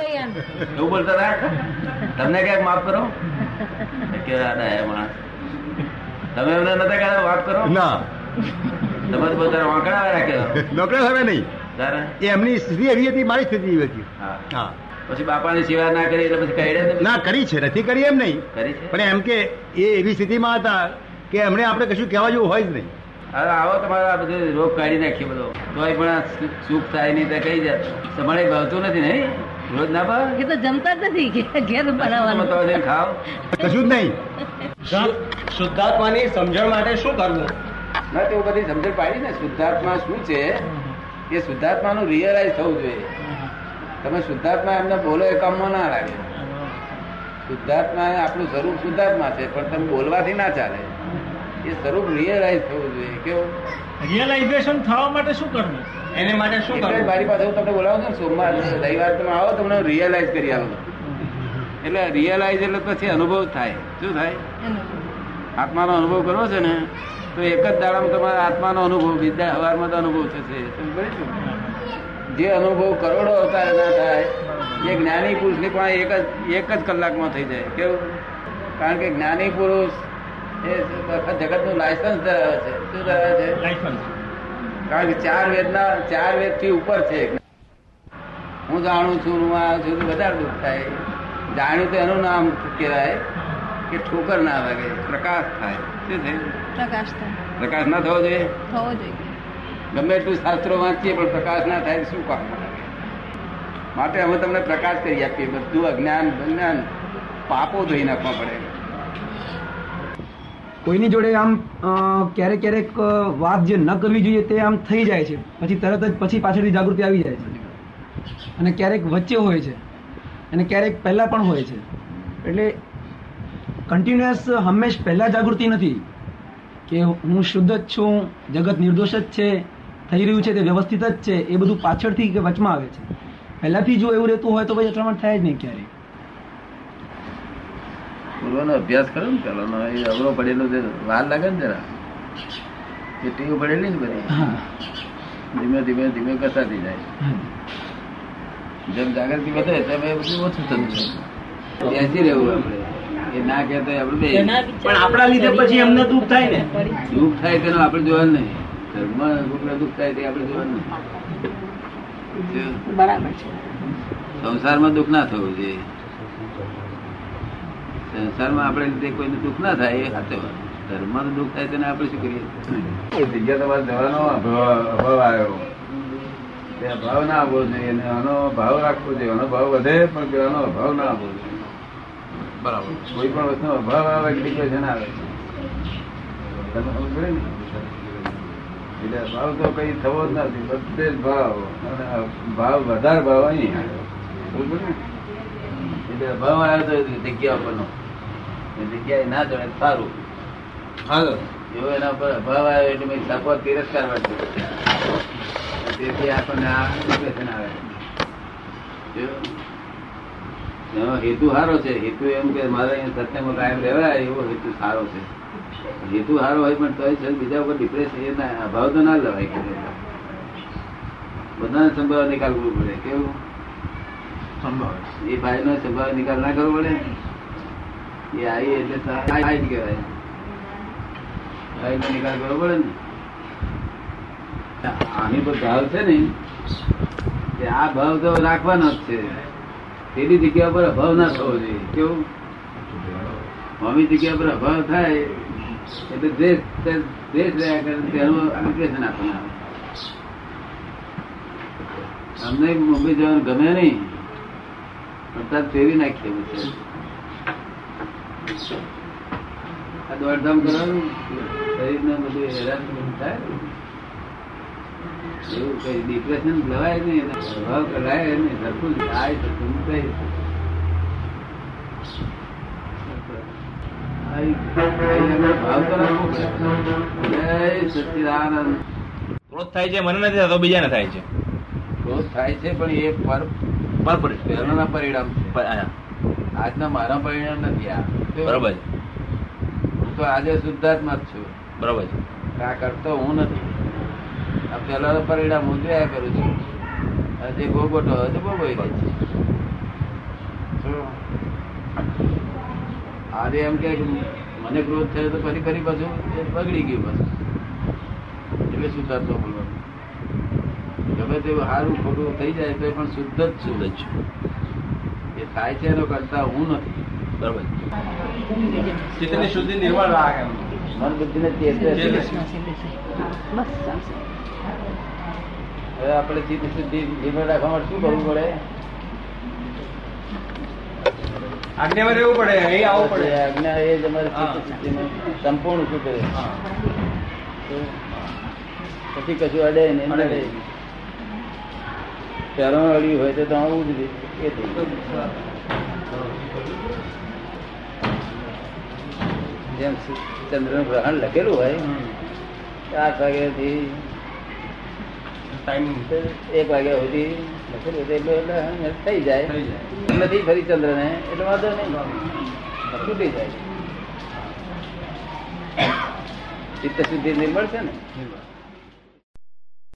એવું બોલતા હતા તમને ક્યાંક માફ કરો? તમે એમને નતા કહેતા માફ કરો. ના. તમે તો બધા વાંકડા રાખ્યો નોકરા હવે નહીં. એ એમની સ્થિતિ એવી હતી મારી સ્થિતિ એવી હતી. હા. હા. પછી બાપાની સેવા ના કરી એટલે પછી કહેડે ના? કરી છે. નથી કરી એમ નહીં. કરી છે? પણ એમ કે એ એવી સ્થિતિમાં હતા કે એમણે આપણે કશું કહેવા જેવું હોય જ નહીં. હવે આવો તમારો આ બધું રોગ કાઢી નાખીએ બધો. તોય પણ સુખ થાય નહીં તો કઈ જાય તમારે ભાવતું નથી નહીં? રોજ ના ભાવે એ તો જમતા જ નથી ઘેર- બનાવવાનું. તો જઈને કશું જ નહીં. શુદ્ધાત્માની સમજણ માટે શું કરવું? ના તેઓ બધી સમજણ પાડી ને. શુદ્ધાત્મા શું છે? એ શુદ્ધાત્માનું રિયલાઇઝ થવું જોઈએ. તમે શુદ્ધાત્મા એમને બોલો એ કામમાં ના લાગે. શુદ્ધાત્મા આપણું સ્વરૂપ શુદ્ધાત્મા છે પણ તમે બોલવાથી ના ચાલે. એ સ્વરૂપ રિયલાઇઝ થવું જોઈએ કેવું? રિયલાઇઝેશન થવા માટે શું કરવું? એને માટે શું કરવું? મારી પાસે હું તમને બોલાવું છું સોમવાર રવિવાર તમે આવો તમને રિયલાઇઝ કરી આવું એટલે રિયલાઇઝ એટલે પછી અનુભવ થાય. શું થાય? આત્માનો અનુભવ કરવો છે ને તો એક જ દાડામાં તમારા આત્માનો અનુભવ બીજા હવારમાં તો અનુભવ થશે. જે અનુભવ કરોડો અવતાર ના થાય એ જ્ઞાની પુરુષની પણ એક જ એક જ કલાકમાં થઈ જાય. કેવું? કારણ કે જ્ઞાની પુરુષ એ નું જગતનું લાયસન્સ ધરાવે છે. શું ધરાવે છે? લાયસન્સ. કારણ કે ચાર વેદના ચાર વેદથી ઉપર છે હું જાણું છું હું આ છું તો વધારે દુઃખ થાય. જાણ્યું તો એનું નામ કહેવાય કે ઠોકર ના લાગે પ્રકાશ થાય. શું છે? પ્રકાશ થાય. પ્રકાશ ના થવો જોઈએ? થવો જોઈએ. ગમે એટલું શાસ્ત્રો વાંચીએ પણ પ્રકાશ ના થાય શું કામ માટે અમે તમને પ્રકાશ કરી આપીએ. બધું અજ્ઞાન જ્ઞાન પાપો ધોઈ નાખવા પડે. કોઈની જોડે આમ ક્યારેક ક્યારેક વાત જે ન કરવી જોઈએ તે આમ થઈ જાય છે. પછી તરત જ પછી પાછળથી જાગૃતિ આવી જાય છે. અને ક્યારેક વચ્ચે હોય છે. અને ક્યારેક પહેલાં પણ હોય છે. એટલે કન્ટિન્યુઅસ હંમેશ પહેલાં જાગૃતિ નથી કે હું શુદ્ધ જ છું, જગત નિર્દોષ જ છે, થઈ રહ્યું છે તે વ્યવસ્થિત જ છે, એ બધું પાછળથી કે વચમાં આવે છે. પહેલાંથી જો એવું રહેતું હોય તો પછી અથડામણ થાય જ નહીં ક્યારેય. પૂર્વનો અભ્યાસ કરો ને પેલો એ અવરો પડેલો જે વાર લાગે ને જરા એ ટીવ પડેલી ને બધી. ધીમે ધીમે ધીમે કસાતી જાય. જેમ જાગૃતિ વધે તેમ એ બધું ઓછું થતું જાય. બેસી રહેવું આપણે. એ ના કહેતો આપણે બે. પણ આપણા લીધે પછી એમને દુઃખ થાય ને. દુઃખ થાય તેનું આપણે જોવાનું નહીં. ઘરમાં દુઃખ થાય તે આપણે જોવાનું નહીં. બરાબર છે. સંસારમાં દુઃખ ના થવું જોઈએ. સંસારમાં આપણે લીધે કોઈને દુઃખ ના થાય એ સાચો વાત. ધર્મમાં દુઃખ થાય તેને આપણે શું કરીએ જગ્યા તમારે જવાનો અભાવ અભાવ આવ્યો. તે અભાવ ના આવવો જોઈએ અને આનો ભાવ રાખવો જોઈએ. આનો ભાવ વધે પણ પેલાનો અભાવ ના આવવો જોઈએ બરાબર. કોઈ પણ વસ્તુ અભાવ આવે કે ડિપ્રેશન આવે એટલે ભાવ તો કઈ થવો જ નથી બધે જ ભાવ. અને ભાવ વધારે ભાવ અહીં બરોબર ને? એટલે ભાવ આવ્યો તો જગ્યા ઉપરનો એ જગ્યાએ ના જડે સારું. એવો એના પર અભાવ આવ્યો એટલે મેં તકો તિરસ્કાર વાંચ્યો. તેથી આપણને આ depression આવે. એનો હેતુ સારો છે. હેતુ એમ કે મારે અહીંયા સત્યમાં કાયમ રહેવાય એવો હેતુ સારો છે. હેતુ સારો હોય પણ તોય છે બીજા ઉપર ડિપ્રેશન એ ના અભાવ તો ના લેવાય કે બધાને સંભાવ નિકાલ કરવો પડે કેવું? સંભાવ એ ભાઈ નો સંભાવ નિકાલ ના કરવો પડે? એ આવી એટલે ભાવ છે ને આ ભાવ તો રાખવાનો જ છે. પેલી જગ્યા પર અભાવ ના થવો જોઈએ. કેવું? મમ્મી જગ્યા પર અભાવ થાય, એટલે દેશ દેશ રહ્યા કરે તેનું એપ્લિકેશન આપણને આવે. અમને મુંબઈ જવાનું ગમે નહીં તાર ફેરવી નાખીએ પછી આ દોડધામ કરવાનું શરીરને બધું હેરાન થાય. એવું કઈ ડિપ્રેશન લવાય નહીં એના પ્રભાવ કરાય નહીં સરખું થાય સરખું થાય. ક્રોધ થાય છે મને નથી થતો બીજાને થાય છે. ક્રોધ થાય છે પણ એ પર પરિણામ છે. આજના મારા પરિણામ નથી આ. બરોબર હું તો આજે શુદ્ધાત્મા જ છું. બરોબર આ કરતો હું નથી. આ પેલા પરિણામ હું જોયા કરું છું. જે ભોગવટો હતો ભોગવી ગઈ છે આજે એમ કે મને ક્રોધ થયો તો ફરી ફરી પાછું બગડી ગયું બસ. એટલે શુદ્ધાત્મા બોલવાનું. ગમે તેવું સારું ખોટું થઈ જાય તો પણ શુદ્ધ જ શુદ્ધ જ છું. એ થાય છે એનો કરતા હું નથી. બરાબર ચિત્તની શુદ્ધિ નિર્મળ રાખે મન બુદ્ધિ ને હવે આપણે ચિત્ત શુદ્ધિ નિર્મળ રાખવા માટે શું કરવું પડે? આજ્ઞામાં રહેવું પડે અહીં આવવું પડે. આજ્ઞા એ જ અમારે સંપૂર્ણ શું કરે. પછી કશું અડે નહીં. નડે અડ્યું હોય તો તો આવું જ એ જેમ ચંદ્રનું ગ્રહણ લખેલું હોય. ચાર વાગ્યાથી એક વાગ્યા સુધી લખેલું હોય એટલે થઈ જાય. નથી ફરી ચંદ્ર ને એટલે વાંધો નહીં. છૂટી જાય. ચિત્ત શુદ્ધિ નિર્મળ છે ને.